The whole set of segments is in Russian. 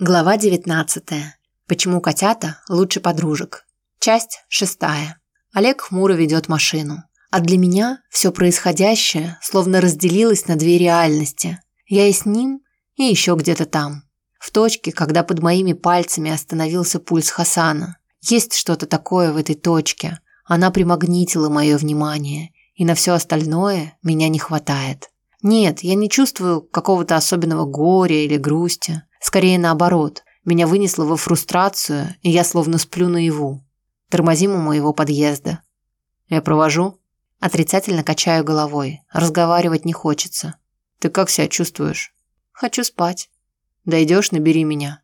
Глава 19. Почему котята лучше подружек? Часть шестая. Олег хмуро ведет машину. А для меня все происходящее словно разделилось на две реальности. Я и с ним, и еще где-то там. В точке, когда под моими пальцами остановился пульс Хасана. Есть что-то такое в этой точке. Она примагнитила мое внимание, и на все остальное меня не хватает. Нет, я не чувствую какого-то особенного горя или грусти. Скорее наоборот. Меня вынесло во фрустрацию, и я словно сплю наяву. Тормозим у моего подъезда. Я провожу. Отрицательно качаю головой. Разговаривать не хочется. Ты как себя чувствуешь? Хочу спать. Дойдешь, набери меня.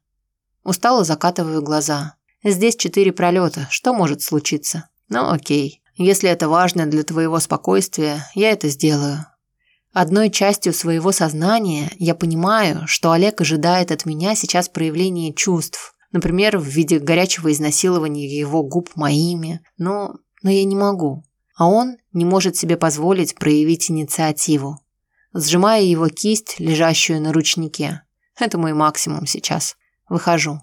Устало закатываю глаза. Здесь четыре пролета. Что может случиться? Ну окей. Если это важно для твоего спокойствия, я это сделаю. Одной частью своего сознания я понимаю, что Олег ожидает от меня сейчас проявления чувств, например, в виде горячего изнасилования его губ моими, но, но я не могу. А он не может себе позволить проявить инициативу. Сжимая его кисть, лежащую на ручнике. Это мой максимум сейчас. Выхожу.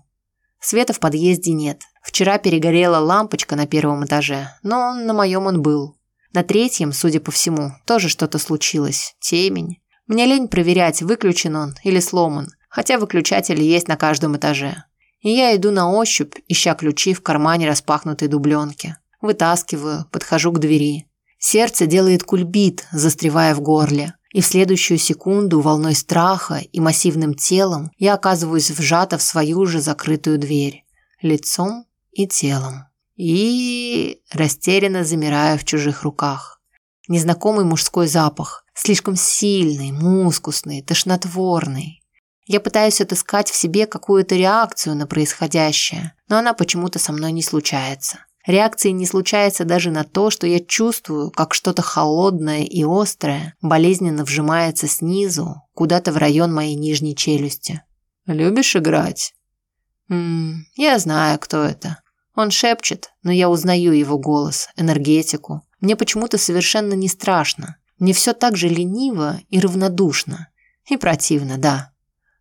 Света в подъезде нет. Вчера перегорела лампочка на первом этаже, но на моем он был. На третьем, судя по всему, тоже что-то случилось. Темень. Мне лень проверять, выключен он или сломан, хотя выключатели есть на каждом этаже. И я иду на ощупь, ища ключи в кармане распахнутой дубленки. Вытаскиваю, подхожу к двери. Сердце делает кульбит, застревая в горле. И в следующую секунду волной страха и массивным телом я оказываюсь вжата в свою же закрытую дверь. Лицом и телом и растерянно замираю в чужих руках. Незнакомый мужской запах, слишком сильный, мускусный, тошнотворный. Я пытаюсь отыскать в себе какую-то реакцию на происходящее, но она почему-то со мной не случается. Реакции не случается даже на то, что я чувствую, как что-то холодное и острое болезненно вжимается снизу, куда-то в район моей нижней челюсти. «Любишь играть?» «Ммм, я знаю, кто это. Он шепчет, но я узнаю его голос, энергетику. Мне почему-то совершенно не страшно. Мне все так же лениво и равнодушно. И противно, да.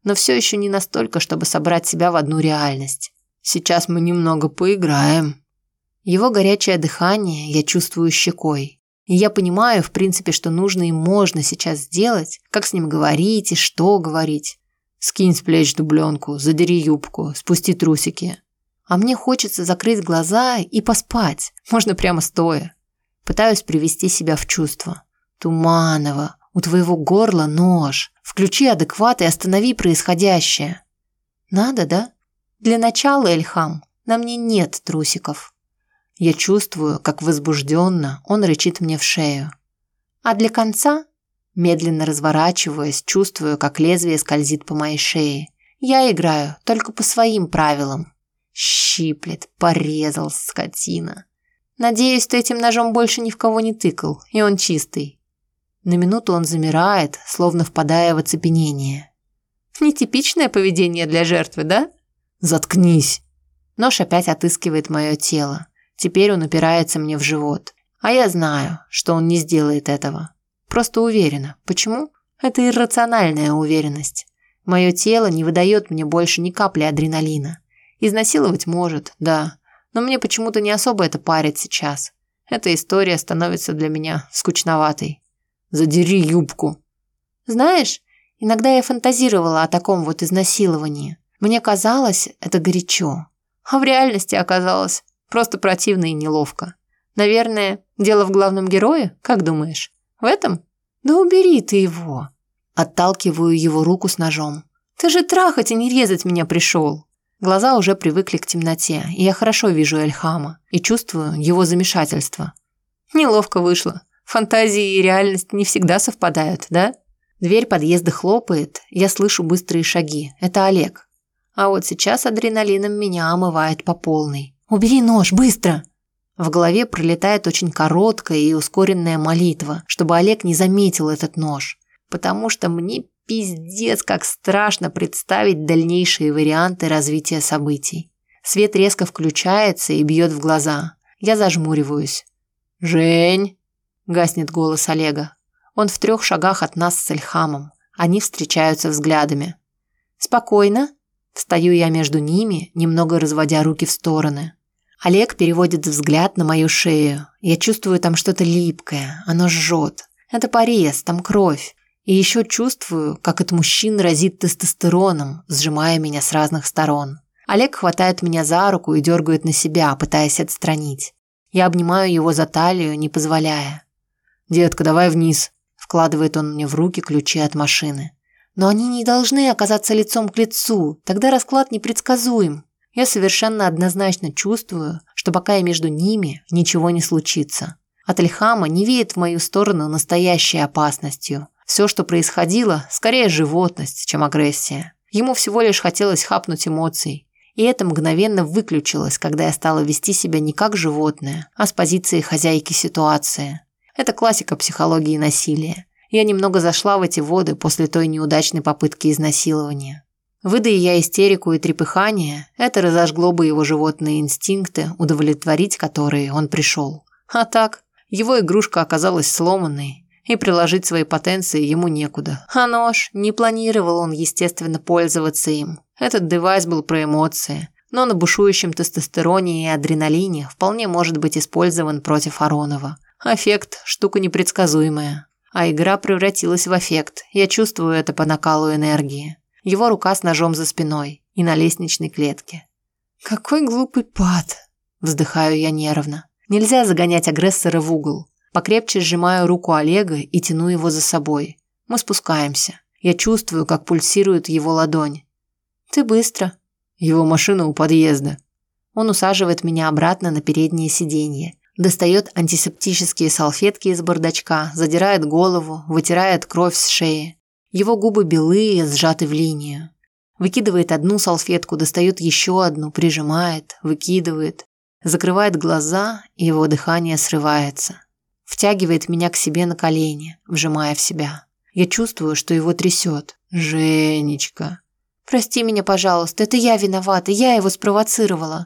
Но все еще не настолько, чтобы собрать себя в одну реальность. Сейчас мы немного поиграем. Его горячее дыхание я чувствую щекой. И я понимаю, в принципе, что нужно и можно сейчас сделать, как с ним говорить и что говорить. Скинь с плеч дубленку, задери юбку, спусти трусики. А мне хочется закрыть глаза и поспать. Можно прямо стоя. Пытаюсь привести себя в чувство. Туманова, у твоего горла нож. Включи адекват и останови происходящее. Надо, да? Для начала, Эльхам, на мне нет трусиков. Я чувствую, как возбужденно он рычит мне в шею. А для конца, медленно разворачиваясь, чувствую, как лезвие скользит по моей шее. Я играю только по своим правилам. Щиплет, порезал, скотина. Надеюсь, ты этим ножом больше ни в кого не тыкал, и он чистый. На минуту он замирает, словно впадая в оцепенение. Нетипичное поведение для жертвы, да? Заткнись. Нож опять отыскивает мое тело. Теперь он упирается мне в живот. А я знаю, что он не сделает этого. Просто уверена. Почему? Это иррациональная уверенность. Мое тело не выдает мне больше ни капли адреналина. Изнасиловать может, да, но мне почему-то не особо это парит сейчас. Эта история становится для меня скучноватой. Задери юбку. Знаешь, иногда я фантазировала о таком вот изнасиловании. Мне казалось, это горячо. А в реальности оказалось просто противно и неловко. Наверное, дело в главном герое, как думаешь? В этом? Да убери ты его. Отталкиваю его руку с ножом. Ты же трахать и не резать меня пришел. Глаза уже привыкли к темноте, и я хорошо вижу Эльхама и чувствую его замешательство. Неловко вышло. Фантазии и реальность не всегда совпадают, да? Дверь подъезда хлопает, я слышу быстрые шаги. Это Олег. А вот сейчас адреналином меня омывает по полной. «Убери нож, быстро!» В голове пролетает очень короткая и ускоренная молитва, чтобы Олег не заметил этот нож. Потому что мне Пиздец, как страшно представить дальнейшие варианты развития событий. Свет резко включается и бьет в глаза. Я зажмуриваюсь. «Жень!» – гаснет голос Олега. Он в трех шагах от нас с Эльхамом. Они встречаются взглядами. «Спокойно. Встаю я между ними, немного разводя руки в стороны. Олег переводит взгляд на мою шею. Я чувствую там что-то липкое, оно жжет. Это порез, там кровь. И еще чувствую, как от мужчин разит тестостероном, сжимая меня с разных сторон. Олег хватает меня за руку и дергает на себя, пытаясь отстранить. Я обнимаю его за талию, не позволяя. «Детка, давай вниз», – вкладывает он мне в руки ключи от машины. Но они не должны оказаться лицом к лицу, тогда расклад непредсказуем. Я совершенно однозначно чувствую, что пока я между ними, ничего не случится. От Ильхама не веет в мою сторону настоящей опасностью. Все, что происходило, скорее животность, чем агрессия. Ему всего лишь хотелось хапнуть эмоций. И это мгновенно выключилось, когда я стала вести себя не как животное, а с позиции хозяйки ситуации. Это классика психологии насилия. Я немного зашла в эти воды после той неудачной попытки изнасилования. Выдая я истерику и трепыхание, это разожгло бы его животные инстинкты, удовлетворить которые он пришел. А так, его игрушка оказалась сломанной, и приложить свои потенции ему некуда. А нож, не планировал он, естественно, пользоваться им. Этот девайс был про эмоции, но на бушующем тестостероне и адреналине вполне может быть использован против Аронова. Аффект – штука непредсказуемая. А игра превратилась в эффект. Я чувствую это по накалу энергии. Его рука с ножом за спиной и на лестничной клетке. «Какой глупый пад!» – вздыхаю я нервно. Нельзя загонять агрессора в угол. Покрепче сжимаю руку Олега и тяну его за собой. Мы спускаемся. Я чувствую, как пульсирует его ладонь. «Ты быстро». Его машина у подъезда. Он усаживает меня обратно на переднее сиденье Достает антисептические салфетки из бардачка, задирает голову, вытирает кровь с шеи. Его губы белые, сжаты в линию. Выкидывает одну салфетку, достает еще одну, прижимает, выкидывает. Закрывает глаза, и его дыхание срывается. Втягивает меня к себе на колени, вжимая в себя. Я чувствую, что его трясет. «Женечка!» «Прости меня, пожалуйста, это я виновата, я его спровоцировала».